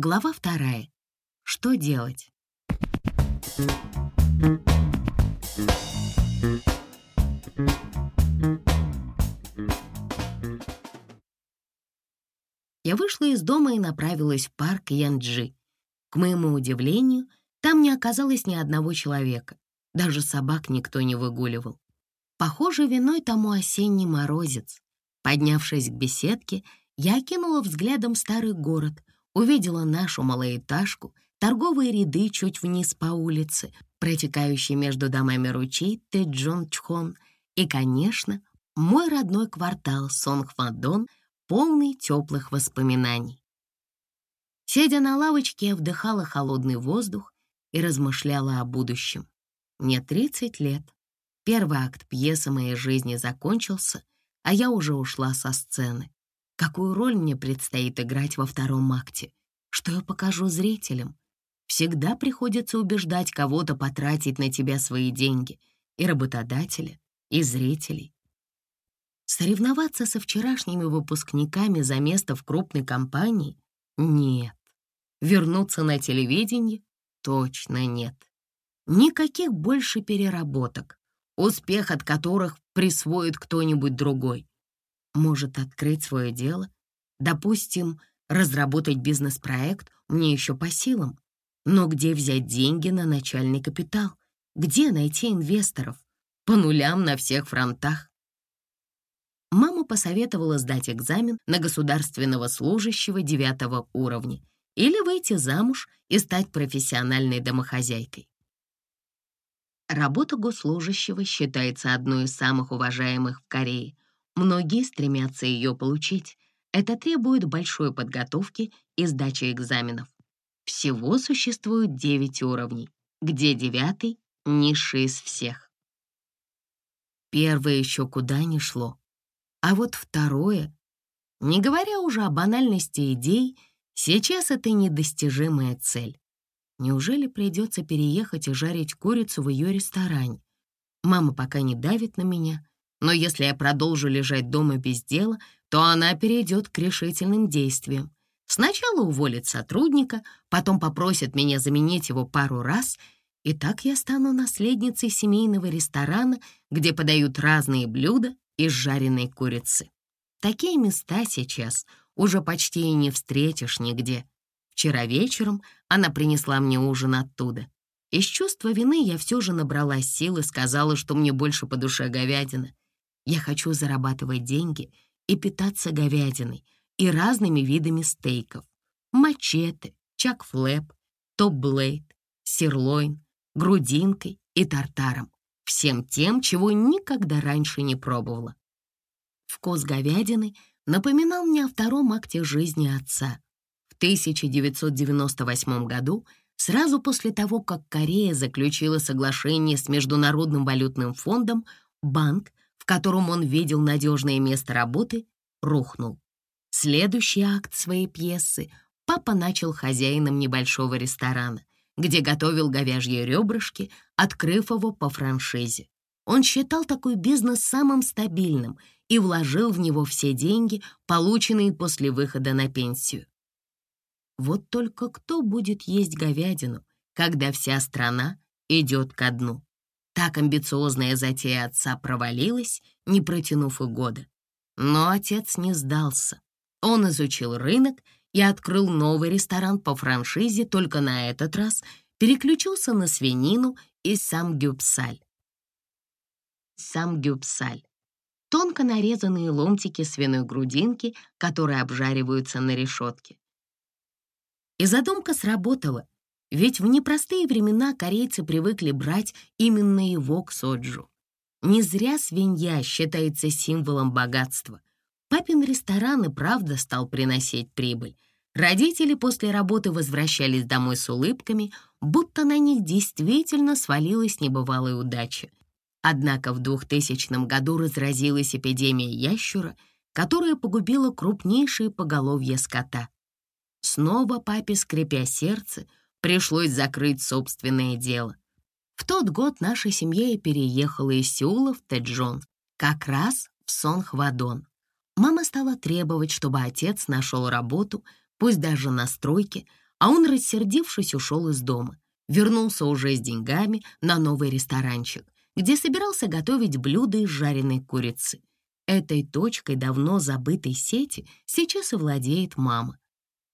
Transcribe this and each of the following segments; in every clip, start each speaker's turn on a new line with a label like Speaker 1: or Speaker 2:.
Speaker 1: Глава вторая. Что делать? Я вышла из дома и направилась в парк Янджи. К моему удивлению, там не оказалось ни одного человека. Даже собак никто не выгуливал. Похоже, виной тому осенний морозец. Поднявшись к беседке, я окинула взглядом старый город, увидела нашу малоэтажку, торговые ряды чуть вниз по улице, протекающий между домами ручей Тэджон-Чхон и, конечно, мой родной квартал Сонгхвадон, полный теплых воспоминаний. Сидя на лавочке, я вдыхала холодный воздух и размышляла о будущем. Мне 30 лет. Первый акт пьесы моей жизни закончился, а я уже ушла со сцены. Какую роль мне предстоит играть во втором акте? Что я покажу зрителям? Всегда приходится убеждать кого-то потратить на тебя свои деньги, и работодателя, и зрителей. Соревноваться со вчерашними выпускниками за место в крупной компании? Нет. Вернуться на телевидение? Точно нет. Никаких больше переработок, успех от которых присвоит кто-нибудь другой. Может открыть свое дело? Допустим, разработать бизнес-проект мне еще по силам. Но где взять деньги на начальный капитал? Где найти инвесторов? По нулям на всех фронтах. Мама посоветовала сдать экзамен на государственного служащего девятого уровня или выйти замуж и стать профессиональной домохозяйкой. Работа госслужащего считается одной из самых уважаемых в Корее. Многие стремятся ее получить. Это требует большой подготовки и сдачи экзаменов. Всего существует 9 уровней, где девятый — низший из всех. Первое еще куда ни шло. А вот второе, не говоря уже о банальности идей, сейчас это недостижимая цель. Неужели придется переехать и жарить курицу в ее ресторане? Мама пока не давит на меня, но если я продолжу лежать дома без дела, то она перейдет к решительным действиям. Сначала уволит сотрудника, потом попросит меня заменить его пару раз, и так я стану наследницей семейного ресторана, где подают разные блюда из жареной курицы. Такие места сейчас уже почти и не встретишь нигде. Вчера вечером она принесла мне ужин оттуда. Из чувства вины я все же набрала сил и сказала, что мне больше по душе говядина. Я хочу зарабатывать деньги и питаться говядиной и разными видами стейков. Мачете, чак-флэп, топ-блейд, сирлойн, грудинкой и тартаром. Всем тем, чего никогда раньше не пробовала. Вкус говядины напоминал мне о втором акте жизни отца — 1998 году, сразу после того, как Корея заключила соглашение с Международным валютным фондом, банк, в котором он видел надежное место работы, рухнул. Следующий акт своей пьесы папа начал хозяином небольшого ресторана, где готовил говяжьи ребрышки, открыв его по франшизе. Он считал такой бизнес самым стабильным и вложил в него все деньги, полученные после выхода на пенсию. Вот только кто будет есть говядину, когда вся страна идет ко дну? Так амбициозная затея отца провалилась, не протянув и года. Но отец не сдался. Он изучил рынок и открыл новый ресторан по франшизе, только на этот раз переключился на свинину и самгюпсаль. Самгюпсаль — тонко нарезанные ломтики свиной грудинки, которые обжариваются на решетке. И задумка сработала, ведь в непростые времена корейцы привыкли брать именно его к соджу. Не зря свинья считается символом богатства. Папин ресторан и правда стал приносить прибыль. Родители после работы возвращались домой с улыбками, будто на них действительно свалилась небывалая удача. Однако в 2000 году разразилась эпидемия ящура, которая погубила крупнейшие поголовья скота. Снова папе, скрипя сердце, пришлось закрыть собственное дело. В тот год наша семья и переехала из Сеула в Тэджон, как раз в Сонхвадон. Мама стала требовать, чтобы отец нашел работу, пусть даже на стройке, а он, рассердившись, ушел из дома. Вернулся уже с деньгами на новый ресторанчик, где собирался готовить блюда из жареной курицы. Этой точкой давно забытой сети сейчас и владеет мама.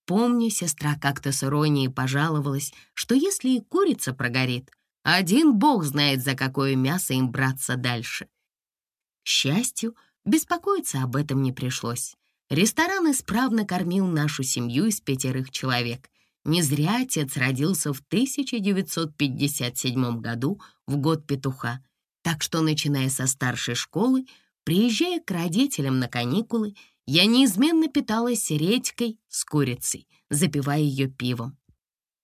Speaker 1: Помню, сестра как-то с иронией пожаловалась, что если и курица прогорит, один бог знает, за какое мясо им браться дальше. К счастью, беспокоиться об этом не пришлось. Ресторан исправно кормил нашу семью из пятерых человек. Не зря отец родился в 1957 году, в год петуха. Так что, начиная со старшей школы, приезжая к родителям на каникулы, я неизменно питалась редькой с курицей, запивая ее пивом.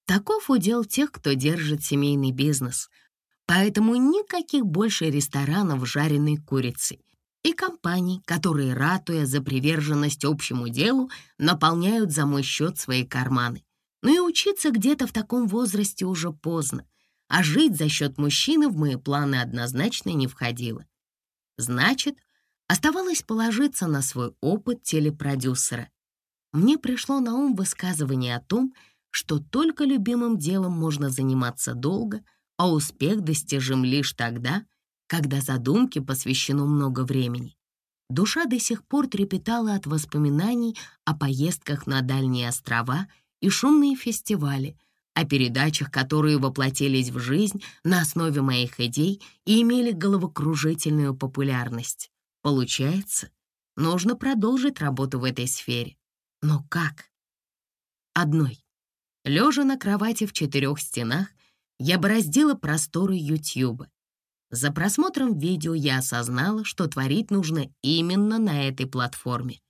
Speaker 1: Таков удел тех, кто держит семейный бизнес. Поэтому никаких больше ресторанов с жареной курицей и компаний, которые, ратуя за приверженность общему делу, наполняют за мой счет свои карманы. Но и учиться где-то в таком возрасте уже поздно, а жить за счет мужчины в мои планы однозначно не входило. Значит, оставалось положиться на свой опыт телепродюсера. Мне пришло на ум высказывание о том, что только любимым делом можно заниматься долго, а успех достижим лишь тогда, когда задумке посвящено много времени. Душа до сих пор трепетала от воспоминаний о поездках на дальние острова и шумные фестивали, о передачах, которые воплотились в жизнь на основе моих идей и имели головокружительную популярность. Получается, нужно продолжить работу в этой сфере. Но как? Одной. Лежа на кровати в четырех стенах, я бороздила просторы Ютьюба. За просмотром видео я осознала, что творить нужно именно на этой платформе.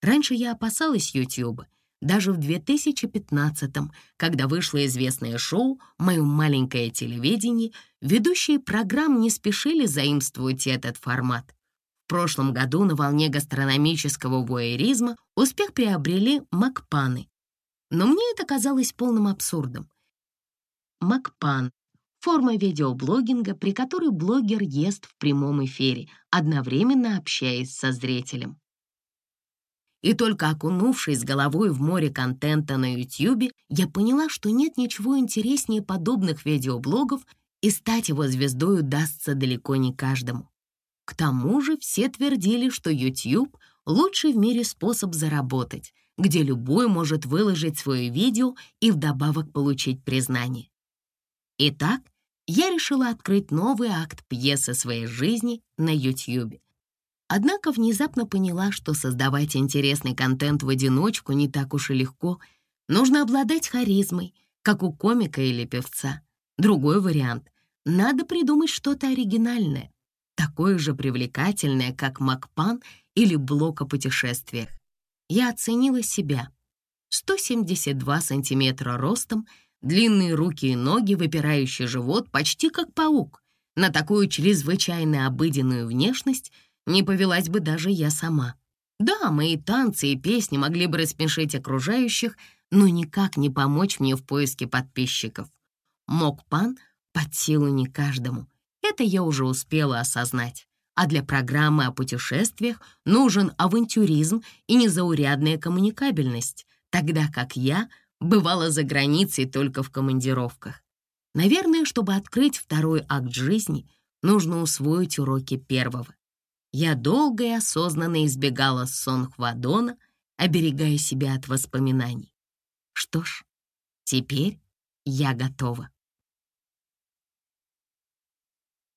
Speaker 1: Раньше я опасалась Ютьюба, даже в 2015-м, когда вышло известное шоу «Мое маленькое телевидение», ведущие программ не спешили заимствовать этот формат. В прошлом году на волне гастрономического воеризма успех приобрели макпаны. Но мне это казалось полным абсурдом. Макпан — форма видеоблогинга, при которой блогер ест в прямом эфире, одновременно общаясь со зрителем. И только окунувшись головой в море контента на YouTube, я поняла, что нет ничего интереснее подобных видеоблогов, и стать его звездой удастся далеко не каждому. К тому же все твердили, что YouTube — лучший в мире способ заработать, где любой может выложить свое видео и вдобавок получить признание. Итак, я решила открыть новый акт пьесы своей жизни на YouTube. Однако внезапно поняла, что создавать интересный контент в одиночку не так уж и легко. Нужно обладать харизмой, как у комика или певца. Другой вариант — надо придумать что-то оригинальное, такое же привлекательное, как Макпан или блог о путешествиях. Я оценила себя. 172 сантиметра ростом, длинные руки и ноги, выпирающий живот, почти как паук. На такую чрезвычайно обыденную внешность — не повелась бы даже я сама. Да, мои танцы и песни могли бы рассмешить окружающих, но никак не помочь мне в поиске подписчиков. Мог пан под силу не каждому. Это я уже успела осознать. А для программы о путешествиях нужен авантюризм и незаурядная коммуникабельность, тогда как я бывала за границей только в командировках. Наверное, чтобы открыть второй акт жизни, нужно усвоить уроки первого. Я долго и осознанно избегала сон-хвадона, оберегая себя от воспоминаний. Что ж, теперь я готова.